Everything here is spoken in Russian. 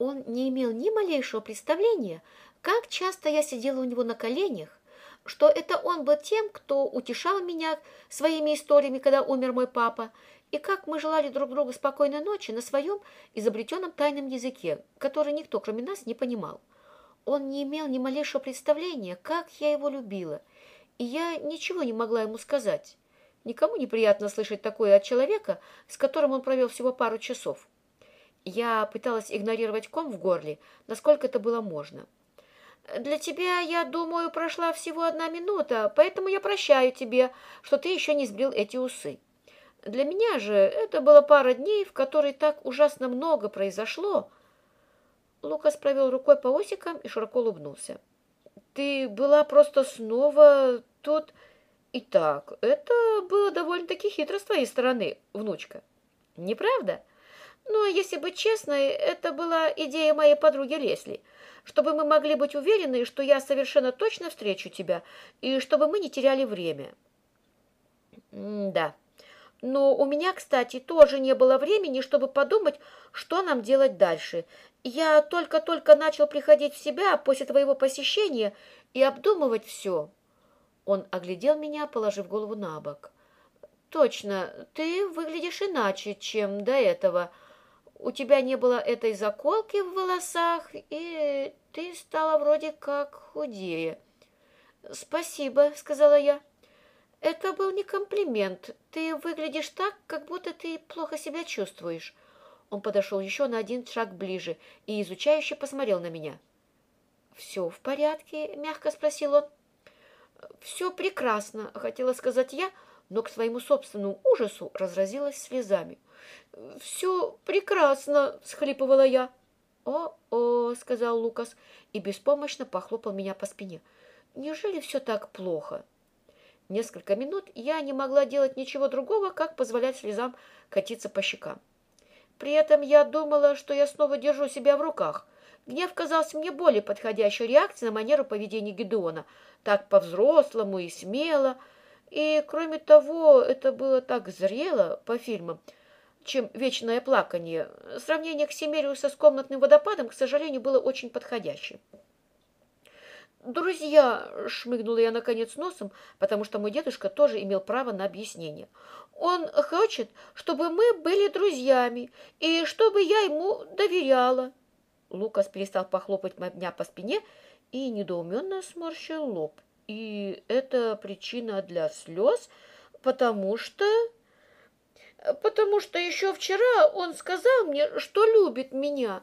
Он не имел ни малейшего представления, как часто я сидела у него на коленях, что это он был тем, кто утешал меня своими историями, когда умер мой папа, и как мы желали друг другу спокойной ночи на своем изобретенном тайном языке, который никто, кроме нас, не понимал. Он не имел ни малейшего представления, как я его любила, и я ничего не могла ему сказать. Никому неприятно слышать такое от человека, с которым он провел всего пару часов. Я пыталась игнорировать ком в горле, насколько это было можно. «Для тебя, я думаю, прошла всего одна минута, поэтому я прощаю тебе, что ты еще не сбрил эти усы. Для меня же это было пара дней, в которые так ужасно много произошло». Лукас провел рукой по осикам и широко улыбнулся. «Ты была просто снова тут...» «Итак, это было довольно-таки хитро с твоей стороны, внучка. Не правда?» Но, если быть честной, это была идея моей подруги Лесли, чтобы мы могли быть уверены, что я совершенно точно встречу тебя, и чтобы мы не теряли время. М да. Но у меня, кстати, тоже не было времени, чтобы подумать, что нам делать дальше. Я только-только начал приходить в себя после твоего посещения и обдумывать все. Он оглядел меня, положив голову на бок. Точно, ты выглядишь иначе, чем до этого, — у тебя не было этой заколки в волосах, и ты стала вроде как худее. «Спасибо», — сказала я. «Это был не комплимент. Ты выглядишь так, как будто ты плохо себя чувствуешь». Он подошел еще на один шаг ближе и изучающе посмотрел на меня. «Все в порядке?» — мягко спросил он. «Все прекрасно», — хотела сказать я, но к своему собственному ужасу разразилась слезами. «Все прекрасно!» – схлипывала я. «О-о!» – сказал Лукас и беспомощно похлопал меня по спине. «Неужели все так плохо?» Несколько минут я не могла делать ничего другого, как позволять слезам катиться по щекам. При этом я думала, что я снова держу себя в руках. Гнев казался мне более подходящей реакцией на манеру поведения Гедеона, так по-взрослому и смело. И, кроме того, это было так зрело по фильмам – чем вечное плаканье. Сравнение к Семериуса с комнатным водопадом, к сожалению, было очень подходящим. «Друзья!» — шмыгнула я наконец носом, потому что мой дедушка тоже имел право на объяснение. «Он хочет, чтобы мы были друзьями и чтобы я ему доверяла». Лукас перестал похлопать меня по спине и недоуменно сморщил лоб. «И это причина для слез, потому что...» потому что еще вчера он сказал мне, что любит меня.